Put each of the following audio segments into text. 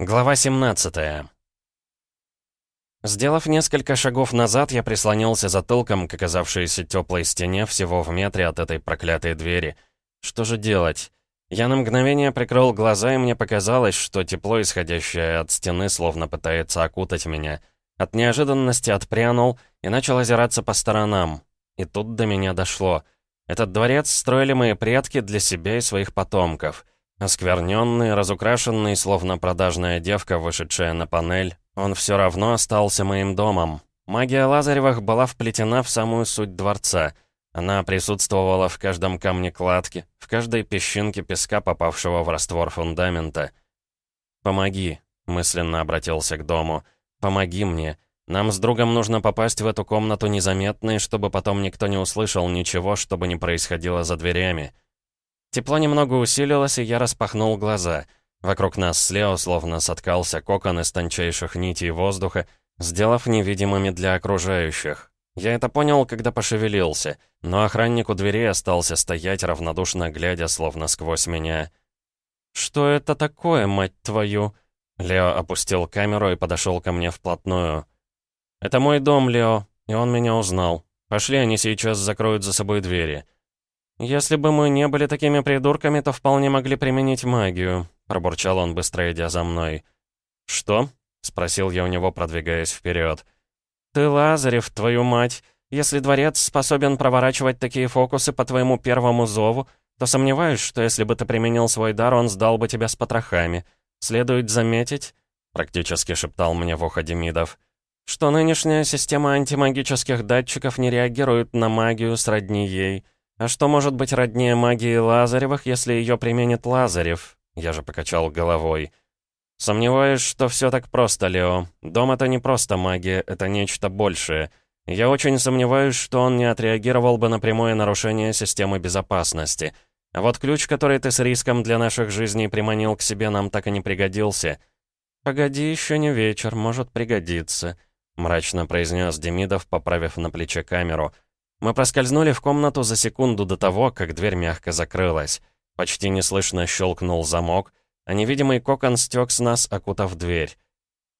Глава 17 Сделав несколько шагов назад, я прислонился затылком к оказавшейся теплой стене всего в метре от этой проклятой двери. Что же делать? Я на мгновение прикрыл глаза, и мне показалось, что тепло, исходящее от стены, словно пытается окутать меня. От неожиданности отпрянул и начал озираться по сторонам. И тут до меня дошло. Этот дворец строили мои предки для себя и своих потомков — Оскверненный, разукрашенный, словно продажная девка, вышедшая на панель, он все равно остался моим домом. Магия Лазаревых была вплетена в самую суть дворца. Она присутствовала в каждом камне кладки, в каждой песчинке песка, попавшего в раствор фундамента. «Помоги», — мысленно обратился к дому. «Помоги мне. Нам с другом нужно попасть в эту комнату незаметно, и чтобы потом никто не услышал ничего, что бы ни происходило за дверями». Тепло немного усилилось, и я распахнул глаза. Вокруг нас слева словно соткался кокон из тончайших нитей воздуха, сделав невидимыми для окружающих. Я это понял, когда пошевелился, но охранник у двери остался стоять, равнодушно глядя, словно сквозь меня. «Что это такое, мать твою?» Лео опустил камеру и подошел ко мне вплотную. «Это мой дом, Лео, и он меня узнал. Пошли, они сейчас закроют за собой двери». «Если бы мы не были такими придурками, то вполне могли применить магию», — пробурчал он, быстро идя за мной. «Что?» — спросил я у него, продвигаясь вперед. «Ты Лазарев, твою мать! Если дворец способен проворачивать такие фокусы по твоему первому зову, то сомневаюсь, что если бы ты применил свой дар, он сдал бы тебя с потрохами. Следует заметить...» — практически шептал мне в ухо Демидов что нынешняя система антимагических датчиков не реагирует на магию сродни ей. «А что может быть роднее магии Лазаревых, если ее применит Лазарев?» Я же покачал головой. «Сомневаюсь, что все так просто, Лео. Дом — это не просто магия, это нечто большее. Я очень сомневаюсь, что он не отреагировал бы на прямое нарушение системы безопасности. А вот ключ, который ты с риском для наших жизней приманил к себе, нам так и не пригодился». «Погоди, еще не вечер, может пригодиться», — мрачно произнес Демидов, поправив на плече камеру — мы проскользнули в комнату за секунду до того, как дверь мягко закрылась. Почти неслышно щелкнул замок, а невидимый кокон стек с нас, окутав дверь.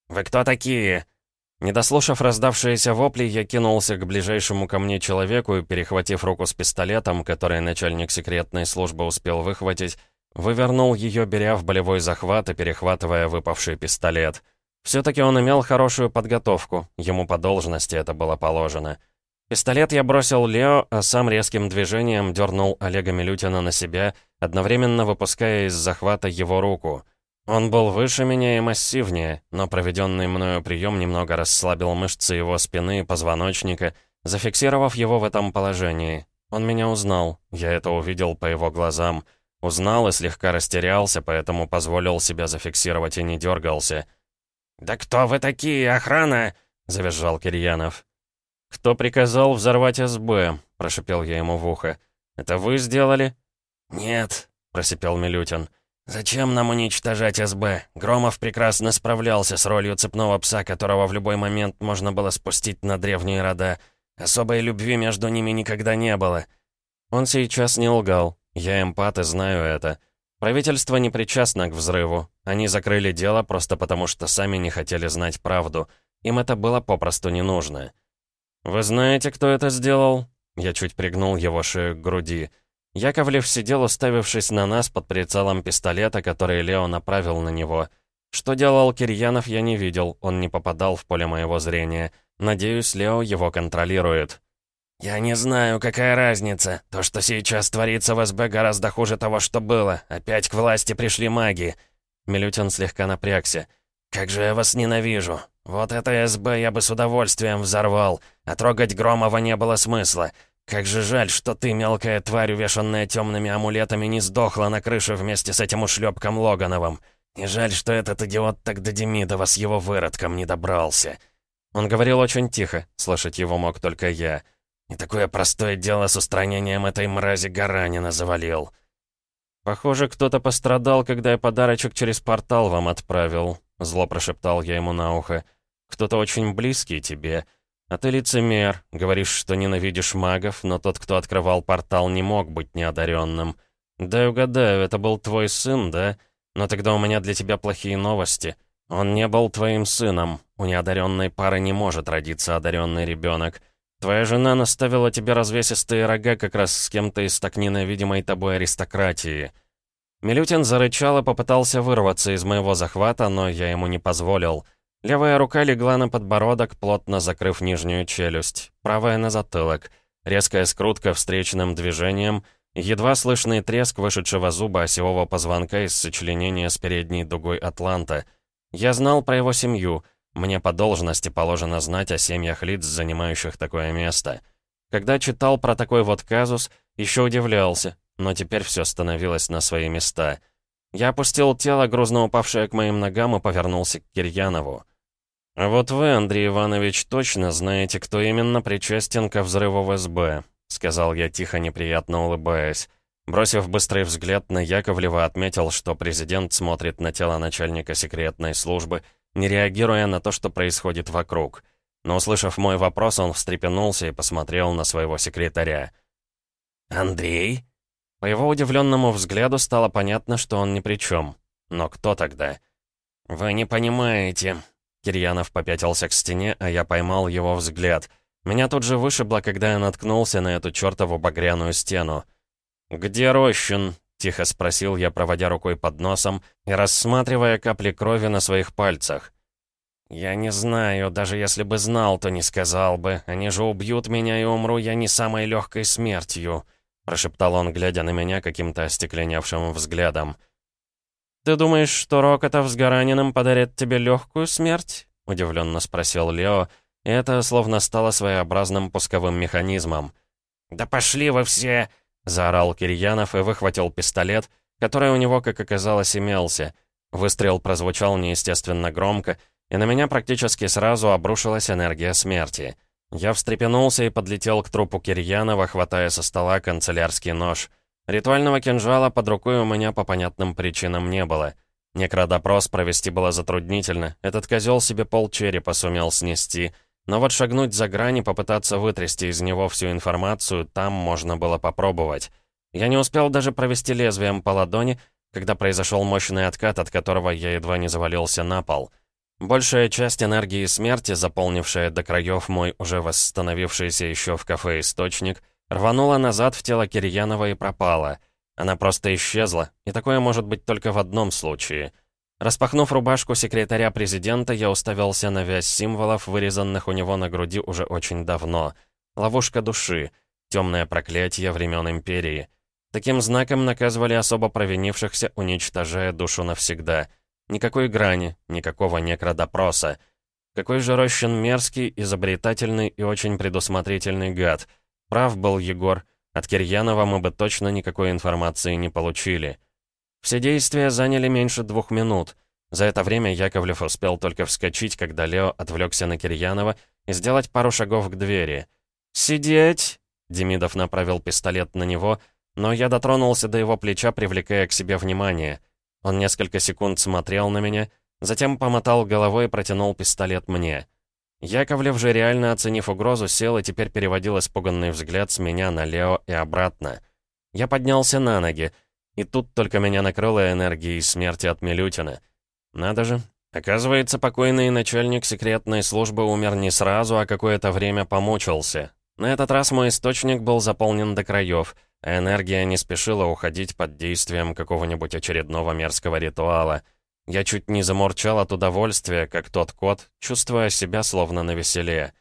«Вы кто такие?» Не дослушав раздавшиеся вопли, я кинулся к ближайшему ко мне человеку и, перехватив руку с пистолетом, который начальник секретной службы успел выхватить, вывернул ее, беря в болевой захват и перехватывая выпавший пистолет. Все-таки он имел хорошую подготовку, ему по должности это было положено. Пистолет я бросил Лео, а сам резким движением дернул Олега Милютина на себя, одновременно выпуская из захвата его руку. Он был выше меня и массивнее, но проведенный мною прием немного расслабил мышцы его спины и позвоночника, зафиксировав его в этом положении. Он меня узнал, я это увидел по его глазам. Узнал и слегка растерялся, поэтому позволил себя зафиксировать и не дергался. «Да кто вы такие, охрана?» — завизжал Кирьянов. «Кто приказал взорвать СБ?» — прошипел я ему в ухо. «Это вы сделали?» «Нет», — просипел Милютин. «Зачем нам уничтожать СБ? Громов прекрасно справлялся с ролью цепного пса, которого в любой момент можно было спустить на древние рода. Особой любви между ними никогда не было». Он сейчас не лгал. Я эмпат и знаю это. Правительство не причастно к взрыву. Они закрыли дело просто потому, что сами не хотели знать правду. Им это было попросту не нужно. «Вы знаете, кто это сделал?» Я чуть пригнул его шею к груди. Яковлев сидел, уставившись на нас под прицелом пистолета, который Лео направил на него. Что делал Кирьянов, я не видел, он не попадал в поле моего зрения. Надеюсь, Лео его контролирует. «Я не знаю, какая разница. То, что сейчас творится в СБ, гораздо хуже того, что было. Опять к власти пришли маги». Милютин слегка напрягся. «Как же я вас ненавижу. Вот это СБ я бы с удовольствием взорвал, а трогать Громова не было смысла. Как же жаль, что ты, мелкая тварь, увешанная темными амулетами, не сдохла на крыше вместе с этим ушлепком Логановым. И жаль, что этот идиот так до Демидова с его выродком не добрался. Он говорил очень тихо, слышать его мог только я. И такое простое дело с устранением этой мрази Гаранина завалил. «Похоже, кто-то пострадал, когда я подарочек через портал вам отправил», Зло прошептал я ему на ухо. «Кто-то очень близкий тебе. А ты лицемер. Говоришь, что ненавидишь магов, но тот, кто открывал портал, не мог быть неодаренным. Да угадаю, это был твой сын, да? Но тогда у меня для тебя плохие новости. Он не был твоим сыном. У неодаренной пары не может родиться одаренный ребенок. Твоя жена наставила тебе развесистые рога как раз с кем-то из так ненавидимой тобой аристократии. Милютин зарычал и попытался вырваться из моего захвата, но я ему не позволил. Левая рука легла на подбородок, плотно закрыв нижнюю челюсть. Правая на затылок. Резкая скрутка встречным движением — Едва слышный треск вышедшего зуба осевого позвонка из сочленения с передней дугой Атланта. Я знал про его семью. Мне по должности положено знать о семьях лиц, занимающих такое место. Когда читал про такой вот казус, еще удивлялся, но теперь все становилось на свои места. Я опустил тело, грузно упавшее к моим ногам, и повернулся к Кирьянову. «А вот вы, Андрей Иванович, точно знаете, кто именно причастен ко взрыву в СБ сказал я тихо, неприятно улыбаясь. Бросив быстрый взгляд на Яковлева, отметил, что президент смотрит на тело начальника секретной службы, не реагируя на то, что происходит вокруг. Но, услышав мой вопрос, он встрепенулся и посмотрел на своего секретаря. «Андрей?» По его удивленному взгляду стало понятно, что он ни при чем. Но кто тогда? «Вы не понимаете». Кирьянов попятился к стене, а я поймал его взгляд — меня тут же вышибло, когда я наткнулся на эту чертову багряную стену. «Где Рощин?» — тихо спросил я, проводя рукой под носом и рассматривая капли крови на своих пальцах. «Я не знаю, даже если бы знал, то не сказал бы. Они же убьют меня, и умру я не самой легкой смертью», — прошептал он, глядя на меня каким-то остекленевшим взглядом. «Ты думаешь, что Рокотов с Гараниным подарит тебе легкую смерть?» — удивленно спросил Лео, — и это словно стало своеобразным пусковым механизмом. «Да пошли вы все!» — заорал Кирьянов и выхватил пистолет, который у него, как оказалось, имелся. Выстрел прозвучал неестественно громко, и на меня практически сразу обрушилась энергия смерти. Я встрепенулся и подлетел к трупу Кирьянова, хватая со стола канцелярский нож. Ритуального кинжала под рукой у меня по понятным причинам не было. Некродопрос провести было затруднительно. Этот козел себе пол черепа сумел снести — но вот шагнуть за грани, попытаться вытрясти из него всю информацию, там можно было попробовать. Я не успел даже провести лезвием по ладони, когда произошел мощный откат, от которого я едва не завалился на пол. Большая часть энергии смерти, заполнившая до краев мой уже восстановившийся еще в кафе источник, рванула назад в тело Кирьянова и пропала. Она просто исчезла, и такое может быть только в одном случае — Распахнув рубашку секретаря президента, я уставился на вязь символов, вырезанных у него на груди уже очень давно. Ловушка души, темное проклятие времен Империи. Таким знаком наказывали особо провинившихся, уничтожая душу навсегда. Никакой грани, никакого некродопроса. Какой же Рощин мерзкий, изобретательный и очень предусмотрительный гад. Прав был Егор. От Кирьянова мы бы точно никакой информации не получили. Все действия заняли меньше двух минут. За это время Яковлев успел только вскочить, когда Лео отвлекся на Кирьянова и сделать пару шагов к двери. «Сидеть!» Демидов направил пистолет на него, но я дотронулся до его плеча, привлекая к себе внимание. Он несколько секунд смотрел на меня, затем помотал головой и протянул пистолет мне. Яковлев же, реально оценив угрозу, сел и теперь переводил испуганный взгляд с меня на Лео и обратно. Я поднялся на ноги, и тут только меня накрыло энергией смерти от Милютина. Надо же. Оказывается, покойный начальник секретной службы умер не сразу, а какое-то время помучился. На этот раз мой источник был заполнен до краев, а энергия не спешила уходить под действием какого-нибудь очередного мерзкого ритуала. Я чуть не заморчал от удовольствия, как тот кот, чувствуя себя словно на веселе.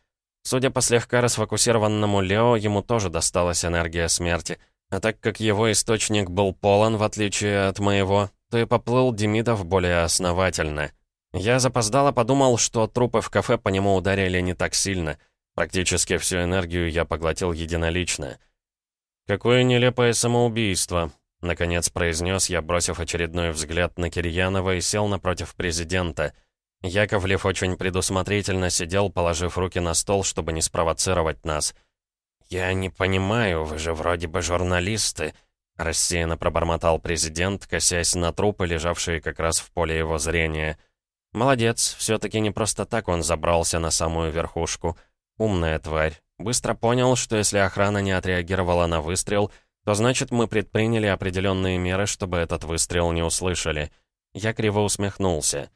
Судя по слегка расфокусированному Лео, ему тоже досталась энергия смерти — а так как его источник был полон, в отличие от моего, то и поплыл Демидов более основательно. Я запоздало подумал, что трупы в кафе по нему ударили не так сильно. Практически всю энергию я поглотил единолично. «Какое нелепое самоубийство», — наконец произнес я, бросив очередной взгляд на Кирьянова и сел напротив президента. Яковлев очень предусмотрительно сидел, положив руки на стол, чтобы не спровоцировать нас — «Я не понимаю, вы же вроде бы журналисты», — рассеянно пробормотал президент, косясь на трупы, лежавшие как раз в поле его зрения. «Молодец, все-таки не просто так он забрался на самую верхушку. Умная тварь. Быстро понял, что если охрана не отреагировала на выстрел, то значит мы предприняли определенные меры, чтобы этот выстрел не услышали. Я криво усмехнулся.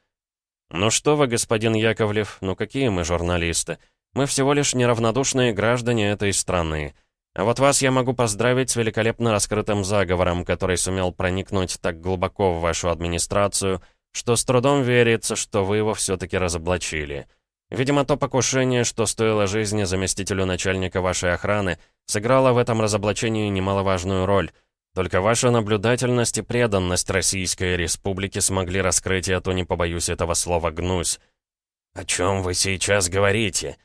«Ну что вы, господин Яковлев, ну какие мы журналисты? Мы всего лишь неравнодушные граждане этой страны. А вот вас я могу поздравить с великолепно раскрытым заговором, который сумел проникнуть так глубоко в вашу администрацию, что с трудом верится, что вы его все-таки разоблачили. Видимо, то покушение, что стоило жизни заместителю начальника вашей охраны, сыграло в этом разоблачении немаловажную роль. Только ваша наблюдательность и преданность Российской Республике смогли раскрыть эту, не побоюсь этого слова, гнусь. «О чем вы сейчас говорите?»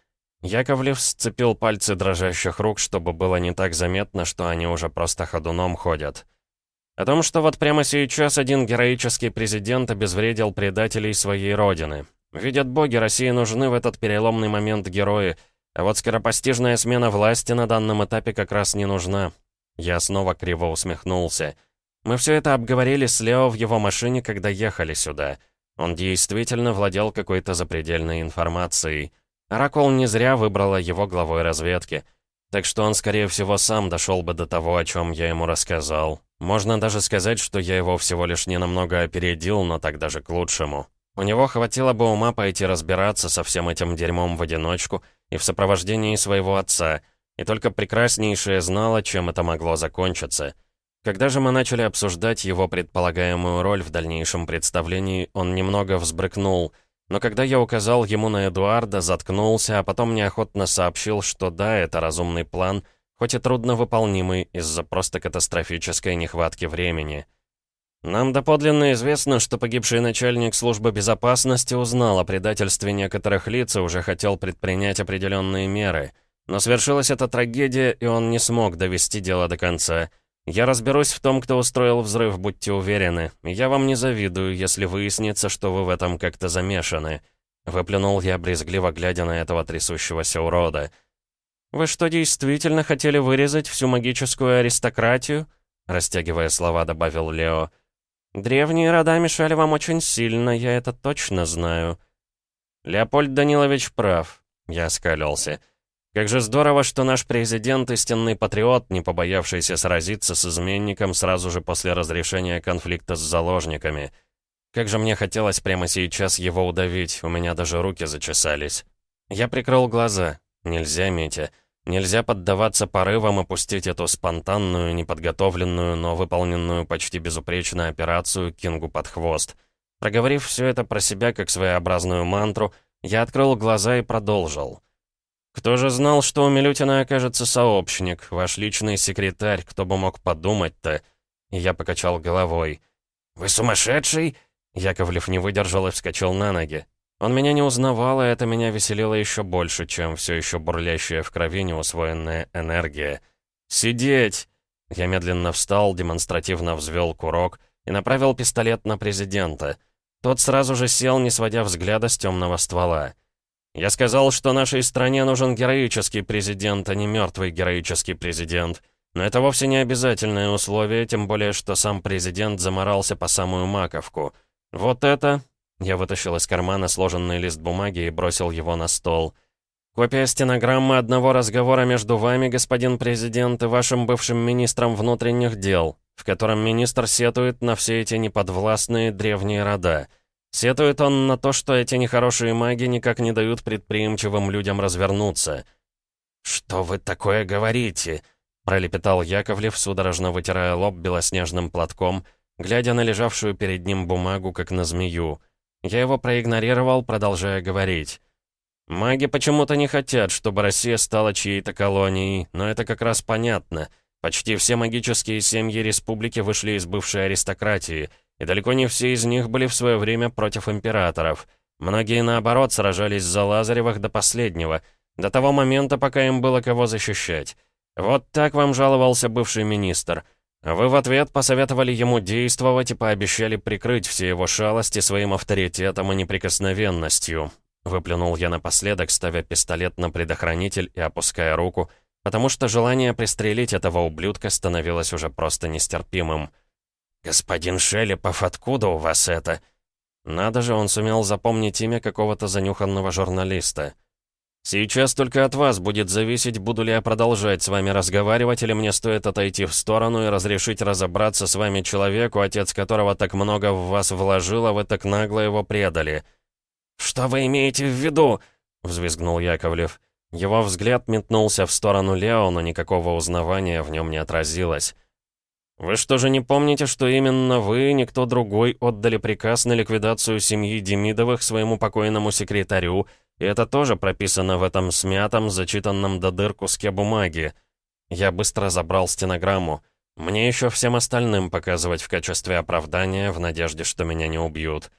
Яковлев сцепил пальцы дрожащих рук, чтобы было не так заметно, что они уже просто ходуном ходят. О том, что вот прямо сейчас один героический президент обезвредил предателей своей родины. Видят боги, России нужны в этот переломный момент герои, а вот скоропостижная смена власти на данном этапе как раз не нужна. Я снова криво усмехнулся. Мы все это обговорили с Лео в его машине, когда ехали сюда. Он действительно владел какой-то запредельной информацией. Оракул не зря выбрала его главой разведки. Так что он, скорее всего, сам дошел бы до того, о чем я ему рассказал. Можно даже сказать, что я его всего лишь ненамного опередил, но так даже к лучшему. У него хватило бы ума пойти разбираться со всем этим дерьмом в одиночку и в сопровождении своего отца, и только прекраснейшее знала, чем это могло закончиться. Когда же мы начали обсуждать его предполагаемую роль в дальнейшем представлении, он немного взбрыкнул — но когда я указал ему на Эдуарда, заткнулся, а потом неохотно сообщил, что да, это разумный план, хоть и трудновыполнимый из-за просто катастрофической нехватки времени. Нам доподлинно известно, что погибший начальник службы безопасности узнал о предательстве некоторых лиц и уже хотел предпринять определенные меры. Но свершилась эта трагедия, и он не смог довести дело до конца. Я разберусь в том, кто устроил взрыв, будьте уверены. Я вам не завидую, если выяснится, что вы в этом как-то замешаны». Выплюнул я, брезгливо глядя на этого трясущегося урода. «Вы что, действительно хотели вырезать всю магическую аристократию?» Растягивая слова, добавил Лео. «Древние рода мешали вам очень сильно, я это точно знаю». «Леопольд Данилович прав», — я скалился. Как же здорово, что наш президент — истинный патриот, не побоявшийся сразиться с изменником сразу же после разрешения конфликта с заложниками. Как же мне хотелось прямо сейчас его удавить, у меня даже руки зачесались. Я прикрыл глаза. Нельзя, Митя. Нельзя поддаваться порывам и пустить эту спонтанную, неподготовленную, но выполненную почти безупречно операцию Кингу под хвост. Проговорив все это про себя как своеобразную мантру, я открыл глаза и продолжил. «Кто же знал, что у Милютина окажется сообщник, ваш личный секретарь, кто бы мог подумать-то?» Я покачал головой. «Вы сумасшедший?» Яковлев не выдержал и вскочил на ноги. Он меня не узнавал, и это меня веселило еще больше, чем все еще бурлящая в крови неусвоенная энергия. «Сидеть!» Я медленно встал, демонстративно взвел курок и направил пистолет на президента. Тот сразу же сел, не сводя взгляда с темного ствола. Я сказал, что нашей стране нужен героический президент, а не мертвый героический президент. Но это вовсе не обязательное условие, тем более, что сам президент заморался по самую маковку. Вот это... Я вытащил из кармана сложенный лист бумаги и бросил его на стол. «Копия стенограммы одного разговора между вами, господин президент, и вашим бывшим министром внутренних дел, в котором министр сетует на все эти неподвластные древние рода». Сетует он на то, что эти нехорошие маги никак не дают предприимчивым людям развернуться. «Что вы такое говорите?» — пролепетал Яковлев, судорожно вытирая лоб белоснежным платком, глядя на лежавшую перед ним бумагу, как на змею. Я его проигнорировал, продолжая говорить. «Маги почему-то не хотят, чтобы Россия стала чьей-то колонией, но это как раз понятно. Почти все магические семьи республики вышли из бывшей аристократии — и далеко не все из них были в свое время против императоров. Многие, наоборот, сражались за Лазаревых до последнего, до того момента, пока им было кого защищать. Вот так вам жаловался бывший министр. Вы в ответ посоветовали ему действовать и пообещали прикрыть все его шалости своим авторитетом и неприкосновенностью. Выплюнул я напоследок, ставя пистолет на предохранитель и опуская руку, потому что желание пристрелить этого ублюдка становилось уже просто нестерпимым. «Господин Шелепов, откуда у вас это?» Надо же, он сумел запомнить имя какого-то занюханного журналиста. Сейчас только от вас будет зависеть, буду ли я продолжать с вами разговаривать, или мне стоит отойти в сторону и разрешить разобраться с вами человеку, отец которого так много в вас вложил, а вы так нагло его предали». «Что вы имеете в виду?» — взвизгнул Яковлев. Его взгляд метнулся в сторону Лео, но никакого узнавания в нем не отразилось. «Вы что же не помните, что именно вы, никто другой, отдали приказ на ликвидацию семьи Демидовых своему покойному секретарю, и это тоже прописано в этом смятом, зачитанном до дыр куске бумаги. Я быстро забрал стенограмму. Мне еще всем остальным показывать в качестве оправдания, в надежде, что меня не убьют.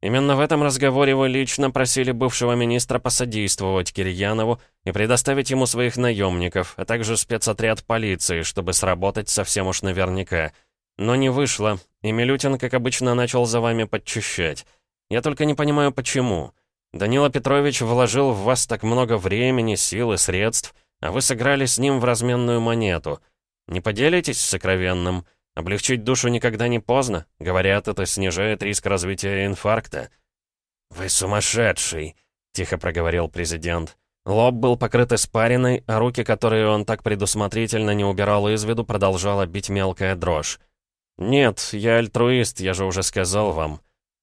Именно в этом разговоре вы лично просили бывшего министра посодействовать Кирьянову и предоставить ему своих наемников, а также спецотряд полиции, чтобы сработать совсем уж наверняка. Но не вышло, и Милютин, как обычно, начал за вами подчищать. Я только не понимаю, почему. Данила Петрович вложил в вас так много времени, сил и средств, а вы сыграли с ним в разменную монету. Не поделитесь сокровенным? Облегчить душу никогда не поздно. Говорят, это снижает риск развития инфаркта. «Вы сумасшедший!» — тихо проговорил президент. Лоб был покрыт испариной, а руки, которые он так предусмотрительно не убирал из виду, продолжала бить мелкая дрожь. «Нет, я альтруист, я же уже сказал вам.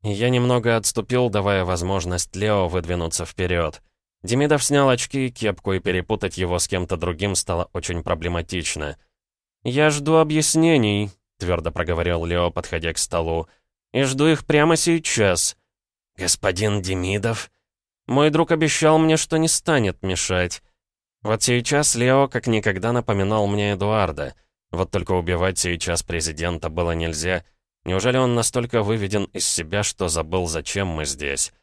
Я немного отступил, давая возможность Лео выдвинуться вперед. Демидов снял очки и кепку, и перепутать его с кем-то другим стало очень проблематично. «Я жду объяснений», — твердо проговорил Лео, подходя к столу. «И жду их прямо сейчас». «Господин Демидов?» «Мой друг обещал мне, что не станет мешать». Вот сейчас Лео как никогда напоминал мне Эдуарда. Вот только убивать сейчас президента было нельзя — Неужели он настолько выведен из себя, что забыл, зачем мы здесь?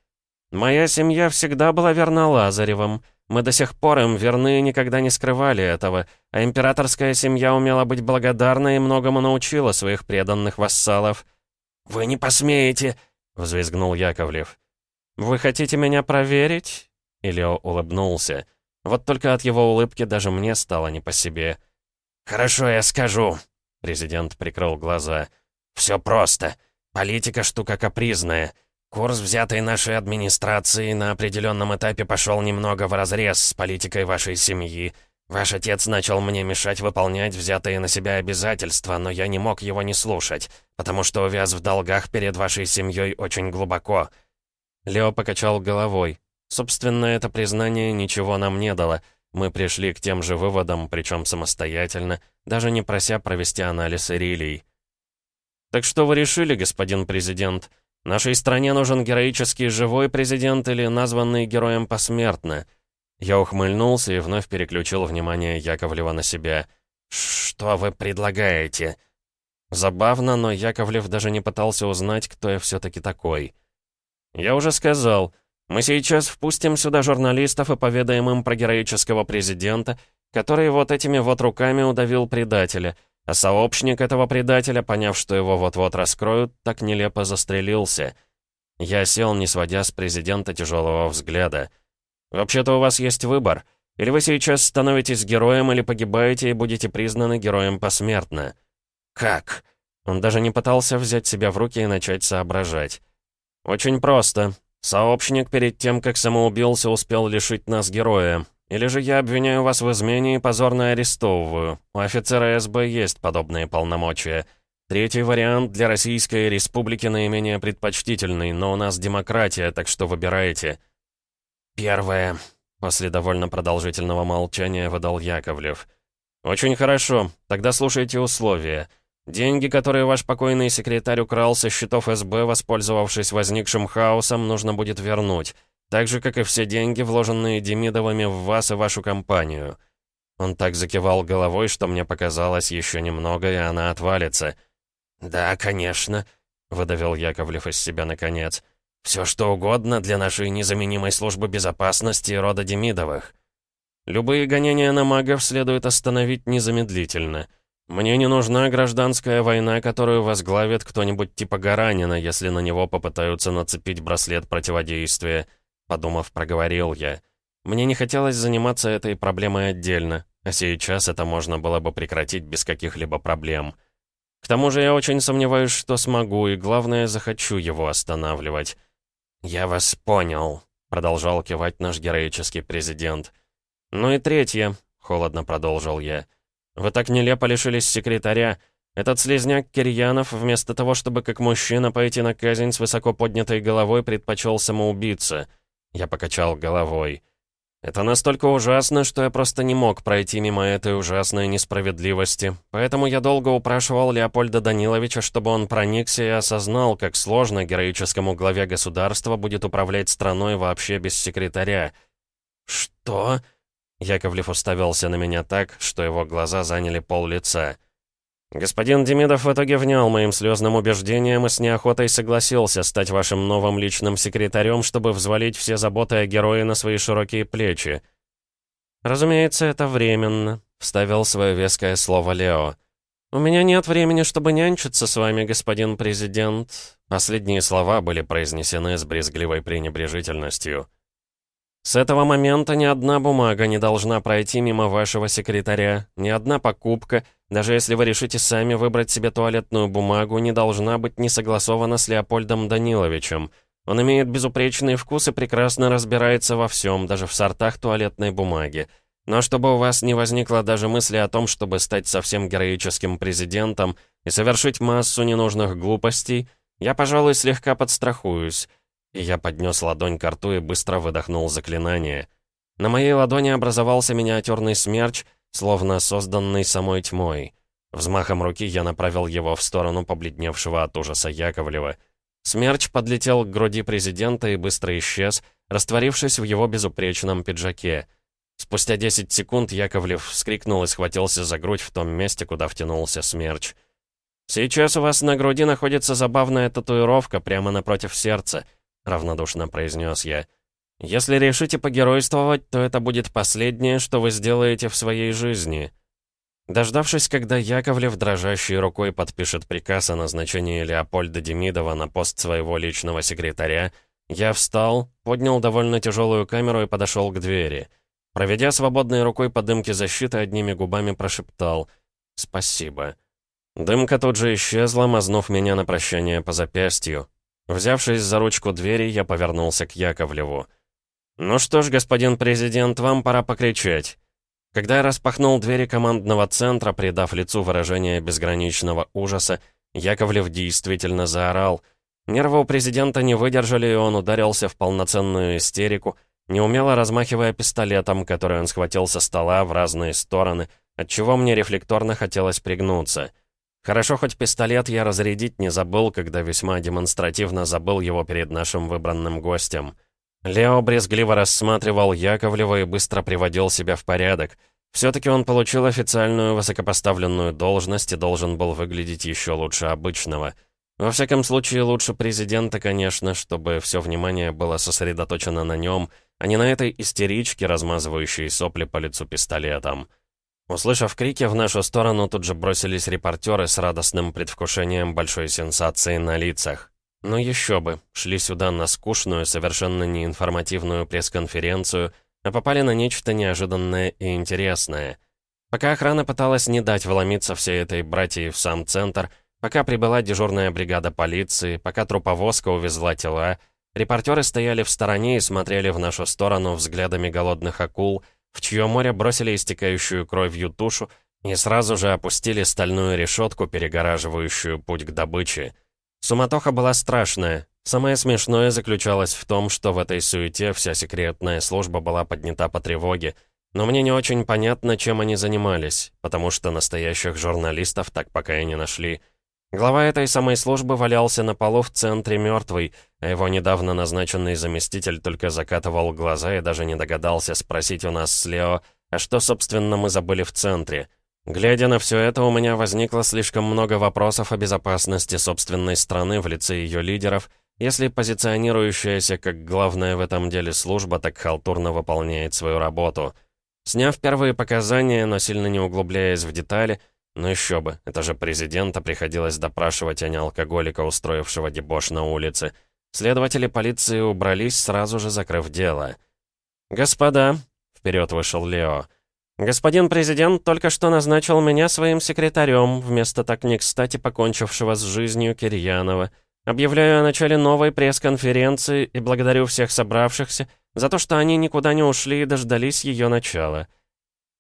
Моя семья всегда была верна Лазаревым. Мы до сих пор им верны и никогда не скрывали этого, а императорская семья умела быть благодарна и многому научила своих преданных вассалов. «Вы не посмеете!» — взвизгнул Яковлев. «Вы хотите меня проверить?» Илья улыбнулся. Вот только от его улыбки даже мне стало не по себе. «Хорошо, я скажу», — президент прикрыл глаза. «Я «Все просто. Политика штука капризная. Курс, взятый нашей администрацией, на определенном этапе пошел немного вразрез с политикой вашей семьи. Ваш отец начал мне мешать выполнять взятые на себя обязательства, но я не мог его не слушать, потому что увяз в долгах перед вашей семьей очень глубоко». Лео покачал головой. Собственно, это признание ничего нам не дало. Мы пришли к тем же выводам, причем самостоятельно, даже не прося провести анализ ирилий. Так что вы решили, господин президент? Нашей стране нужен героический живой президент или названный героем посмертно?» Я ухмыльнулся и вновь переключил внимание Яковлева на себя. «Что вы предлагаете?» Забавно, но Яковлев даже не пытался узнать, кто я все-таки такой. «Я уже сказал, мы сейчас впустим сюда журналистов и поведаем им про героического президента, который вот этими вот руками удавил предателя, а сообщник этого предателя, поняв, что его вот-вот раскроют, так нелепо застрелился. Я сел, не сводя с президента тяжелого взгляда. «Вообще-то у вас есть выбор. Или вы сейчас становитесь героем, или погибаете и будете признаны героем посмертно». «Как?» Он даже не пытался взять себя в руки и начать соображать. «Очень просто. Сообщник перед тем, как самоубился, успел лишить нас героя. Или же я обвиняю вас в измене и позорно арестовываю. У офицера СБ есть подобные полномочия. Третий вариант для Российской Республики наименее предпочтительный, но у нас демократия, так что выбирайте. Первое. После довольно продолжительного молчания выдал Яковлев. «Очень хорошо. Тогда слушайте условия. Деньги, которые ваш покойный секретарь украл со счетов СБ, воспользовавшись возникшим хаосом, нужно будет вернуть. Так же, как и все деньги, вложенные Демидовыми в вас и вашу компанию. Он так закивал головой, что мне показалось еще немного, и она отвалится. «Да, конечно», — выдавил Яковлев из себя наконец. «Все что угодно для нашей незаменимой службы безопасности рода Демидовых. Любые гонения на магов следует остановить незамедлительно. Мне не нужна гражданская война, которую возглавит кто-нибудь типа Гаранина, если на него попытаются нацепить браслет противодействия». Подумав, проговорил я. Мне не хотелось заниматься этой проблемой отдельно, а сейчас это можно было бы прекратить без каких-либо проблем. К тому же я очень сомневаюсь, что смогу, и главное, захочу его останавливать. «Я вас понял», — продолжал кивать наш героический президент. «Ну и третье», — холодно продолжил я. «Вы так нелепо лишились секретаря. Этот слезняк Кирьянов, вместо того, чтобы как мужчина пойти на казнь с высоко поднятой головой, предпочел самоубиться». Я покачал головой. Это настолько ужасно, что я просто не мог пройти мимо этой ужасной несправедливости. Поэтому я долго упрашивал Леопольда Даниловича, чтобы он проникся и осознал, как сложно героическому главе государства будет управлять страной вообще без секретаря. «Что?» Яковлев уставился на меня так, что его глаза заняли пол лица. «Господин Демидов в итоге внял моим слезным убеждением и с неохотой согласился стать вашим новым личным секретарем, чтобы взвалить все заботы о герое на свои широкие плечи». «Разумеется, это временно», — вставил свое веское слово Лео. «У меня нет времени, чтобы нянчиться с вами, господин президент». Последние слова были произнесены с брезгливой пренебрежительностью. С этого момента ни одна бумага не должна пройти мимо вашего секретаря, ни одна покупка, даже если вы решите сами выбрать себе туалетную бумагу, не должна быть не согласована с Леопольдом Даниловичем. Он имеет безупречный вкус и прекрасно разбирается во всем, даже в сортах туалетной бумаги. Но чтобы у вас не возникло даже мысли о том, чтобы стать совсем героическим президентом и совершить массу ненужных глупостей, я, пожалуй, слегка подстрахуюсь. Я поднес ладонь к рту и быстро выдохнул заклинание. На моей ладони образовался миниатюрный смерч, словно созданный самой тьмой. Взмахом руки я направил его в сторону побледневшего от ужаса Яковлева. Смерч подлетел к груди президента и быстро исчез, растворившись в его безупречном пиджаке. Спустя 10 секунд Яковлев вскрикнул и схватился за грудь в том месте, куда втянулся смерч. «Сейчас у вас на груди находится забавная татуировка прямо напротив сердца», — равнодушно произнес я. «Если решите погеройствовать, то это будет последнее, что вы сделаете в своей жизни». Дождавшись, когда Яковлев дрожащей рукой подпишет приказ о назначении Леопольда Демидова на пост своего личного секретаря, я встал, поднял довольно тяжелую камеру и подошел к двери. Проведя свободной рукой по дымке защиты, одними губами прошептал «Спасибо». Дымка тут же исчезла, мазнув меня на прощание по запястью. Взявшись за ручку двери, я повернулся к Яковлеву. «Ну что ж, господин президент, вам пора покричать». Когда я распахнул двери командного центра, придав лицу выражение безграничного ужаса, Яковлев действительно заорал. Нервы у президента не выдержали, и он ударился в полноценную истерику, неумело размахивая пистолетом, который он схватил со стола в разные стороны, отчего мне рефлекторно хотелось пригнуться — Хорошо, хоть пистолет я разрядить не забыл, когда весьма демонстративно забыл его перед нашим выбранным гостем. Лео брезгливо рассматривал Яковлева и быстро приводил себя в порядок. Все-таки он получил официальную высокопоставленную должность и должен был выглядеть еще лучше обычного. Во всяком случае, лучше президента, конечно, чтобы все внимание было сосредоточено на нем, а не на этой истеричке, размазывающей сопли по лицу пистолетом. Услышав крики, в нашу сторону тут же бросились репортеры с радостным предвкушением большой сенсации на лицах. Ну еще бы, шли сюда на скучную, совершенно неинформативную пресс-конференцию, а попали на нечто неожиданное и интересное. Пока охрана пыталась не дать вломиться всей этой братьей в сам центр, пока прибыла дежурная бригада полиции, пока труповозка увезла тела, репортеры стояли в стороне и смотрели в нашу сторону взглядами голодных акул — в чье море бросили истекающую кровью тушу и сразу же опустили стальную решетку, перегораживающую путь к добыче. Суматоха была страшная. Самое смешное заключалось в том, что в этой суете вся секретная служба была поднята по тревоге. Но мне не очень понятно, чем они занимались, потому что настоящих журналистов так пока и не нашли. Глава этой самой службы валялся на полу в центре мертвый, а его недавно назначенный заместитель только закатывал глаза и даже не догадался спросить у нас с Лео, а что, собственно, мы забыли в центре. Глядя на все это, у меня возникло слишком много вопросов о безопасности собственной страны в лице ее лидеров, если позиционирующаяся как главная в этом деле служба так халтурно выполняет свою работу. Сняв первые показания, но сильно не углубляясь в детали, ну еще бы, это же президента приходилось допрашивать, а не алкоголика, устроившего дебош на улице. Следователи полиции убрались, сразу же закрыв дело. «Господа», — вперед вышел Лео, — «господин президент только что назначил меня своим секретарем, вместо так не кстати покончившего с жизнью Кирьянова. Объявляю о начале новой пресс-конференции и благодарю всех собравшихся, За то, что они никуда не ушли и дождались ее начала.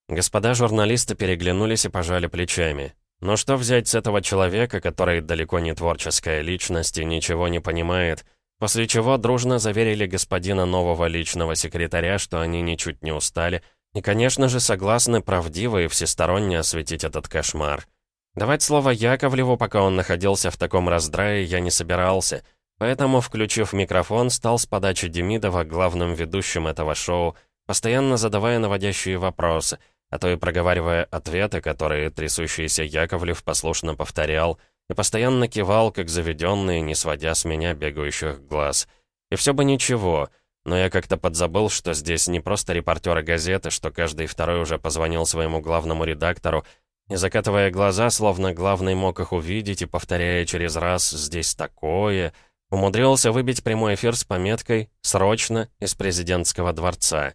Господа журналисты переглянулись и пожали плечами. Но что взять с этого человека, который далеко не творческая личность и ничего не понимает, после чего дружно заверили господина нового личного секретаря, что они ничуть не устали, и, конечно же, согласны правдиво и всесторонне осветить этот кошмар. Давать слово Яковлеву, пока он находился в таком раздрае, я не собирался, поэтому, включив микрофон, стал с подачи Демидова главным ведущим этого шоу, постоянно задавая наводящие вопросы, а то и проговаривая ответы, которые трясущийся Яковлев послушно повторял, и постоянно кивал, как заведенный, не сводя с меня бегающих глаз. И все бы ничего, но я как-то подзабыл, что здесь не просто репортеры газеты, что каждый второй уже позвонил своему главному редактору, и закатывая глаза, словно главный мог их увидеть и повторяя через раз «здесь такое», умудрился выбить прямой эфир с пометкой «Срочно» из президентского дворца.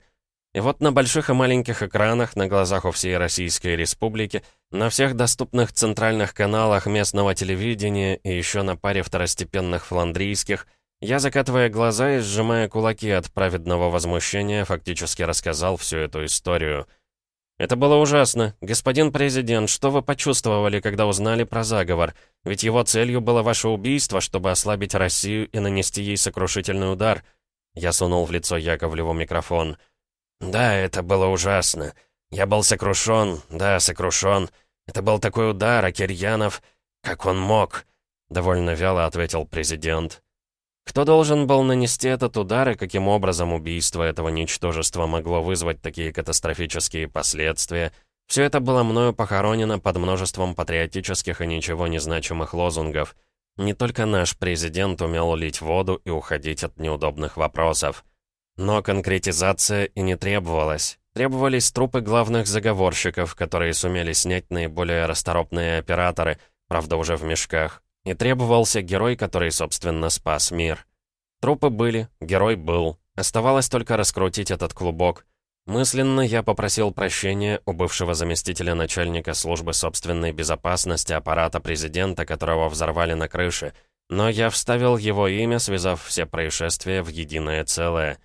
И вот на больших и маленьких экранах, на глазах у всей Российской Республики, на всех доступных центральных каналах местного телевидения и еще на паре второстепенных фландрийских, я, закатывая глаза и сжимая кулаки от праведного возмущения, фактически рассказал всю эту историю — «Это было ужасно. Господин президент, что вы почувствовали, когда узнали про заговор? Ведь его целью было ваше убийство, чтобы ослабить Россию и нанести ей сокрушительный удар». Я сунул в лицо Яковлеву микрофон. «Да, это было ужасно. Я был сокрушен, да, сокрушен. Это был такой удар, а Кирьянов... Как он мог?» Довольно вяло ответил президент. Кто должен был нанести этот удар и каким образом убийство этого ничтожества могло вызвать такие катастрофические последствия, все это было мною похоронено под множеством патриотических и ничего не значимых лозунгов. Не только наш президент умел лить воду и уходить от неудобных вопросов. Но конкретизация и не требовалась. Требовались трупы главных заговорщиков, которые сумели снять наиболее расторопные операторы, правда уже в мешках, и требовался герой, который, собственно, спас мир. Трупы были, герой был. Оставалось только раскрутить этот клубок. Мысленно я попросил прощения у бывшего заместителя начальника службы собственной безопасности аппарата президента, которого взорвали на крыше, но я вставил его имя, связав все происшествия в единое целое.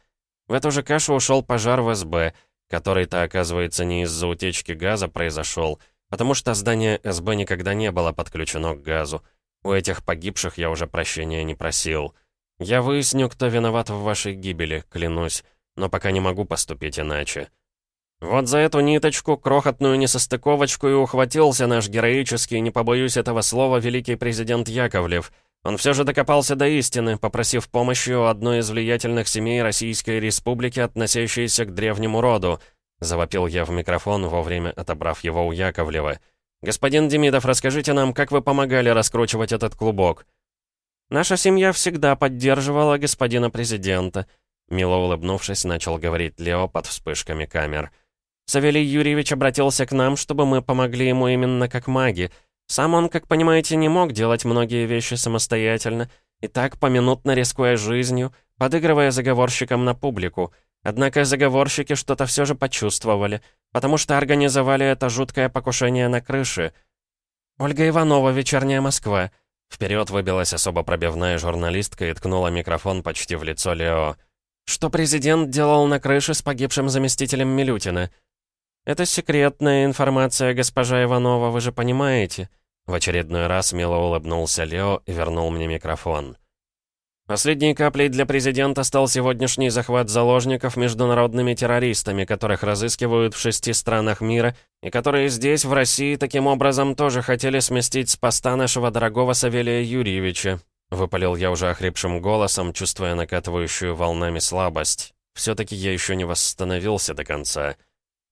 В эту же кашу ушел пожар в СБ, который-то, оказывается, не из-за утечки газа произошел, потому что здание СБ никогда не было подключено к газу. У этих погибших я уже прощения не просил. Я выясню, кто виноват в вашей гибели, клянусь, но пока не могу поступить иначе. Вот за эту ниточку, крохотную несостыковочку и ухватился наш героический, не побоюсь этого слова, великий президент Яковлев. Он все же докопался до истины, попросив помощи у одной из влиятельных семей Российской Республики, относящейся к древнему роду. Завопил я в микрофон, вовремя отобрав его у Яковлева. «Господин Демидов, расскажите нам, как вы помогали раскручивать этот клубок?» «Наша семья всегда поддерживала господина президента», мило улыбнувшись, начал говорить Лео под вспышками камер. «Савелий Юрьевич обратился к нам, чтобы мы помогли ему именно как маги. Сам он, как понимаете, не мог делать многие вещи самостоятельно, и так, поминутно рискуя жизнью, подыгрывая заговорщикам на публику. Однако заговорщики что-то все же почувствовали, потому что организовали это жуткое покушение на крыше. Ольга Иванова, «Вечерняя Москва». Вперед выбилась особо пробивная журналистка и ткнула микрофон почти в лицо Лео. «Что президент делал на крыше с погибшим заместителем Милютина?» «Это секретная информация, госпожа Иванова, вы же понимаете?» В очередной раз мило улыбнулся Лео и вернул мне микрофон. Последней каплей для президента стал сегодняшний захват заложников международными террористами, которых разыскивают в шести странах мира, и которые здесь, в России, таким образом тоже хотели сместить с поста нашего дорогого Савелия Юрьевича. Выпалил я уже охрипшим голосом, чувствуя накатывающую волнами слабость. Все-таки я еще не восстановился до конца.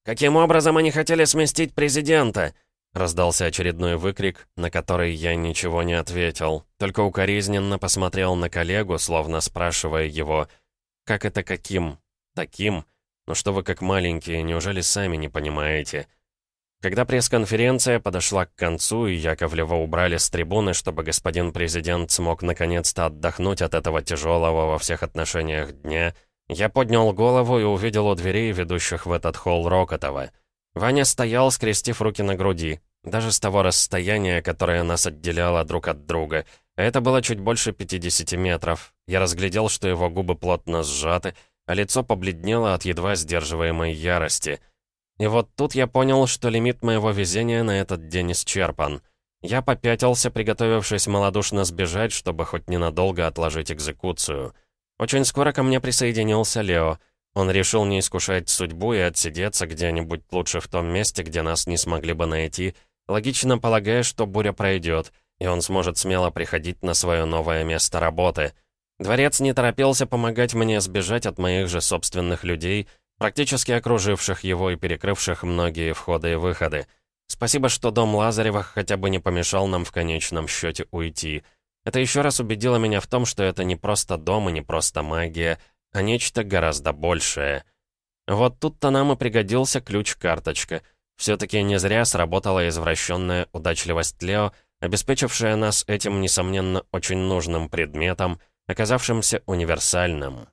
«Каким образом они хотели сместить президента?» Раздался очередной выкрик, на который я ничего не ответил, только укоризненно посмотрел на коллегу, словно спрашивая его, «Как это каким? Таким? Ну что вы как маленькие, неужели сами не понимаете?» Когда пресс-конференция подошла к концу, и Яковлева убрали с трибуны, чтобы господин президент смог наконец-то отдохнуть от этого тяжелого во всех отношениях дня, я поднял голову и увидел у дверей, ведущих в этот холл Рокотова — Ваня стоял, скрестив руки на груди. Даже с того расстояния, которое нас отделяло друг от друга. это было чуть больше 50 метров. Я разглядел, что его губы плотно сжаты, а лицо побледнело от едва сдерживаемой ярости. И вот тут я понял, что лимит моего везения на этот день исчерпан. Я попятился, приготовившись малодушно сбежать, чтобы хоть ненадолго отложить экзекуцию. Очень скоро ко мне присоединился Лео. Он решил не искушать судьбу и отсидеться где-нибудь лучше в том месте, где нас не смогли бы найти, логично полагая, что буря пройдет, и он сможет смело приходить на свое новое место работы. Дворец не торопился помогать мне сбежать от моих же собственных людей, практически окруживших его и перекрывших многие входы и выходы. Спасибо, что дом Лазаревых хотя бы не помешал нам в конечном счете уйти — это еще раз убедило меня в том, что это не просто дом и не просто магия, а нечто гораздо большее. Вот тут-то нам и пригодился ключ-карточка. Все-таки не зря сработала извращенная удачливость Лео, обеспечившая нас этим, несомненно, очень нужным предметом, оказавшимся универсальным.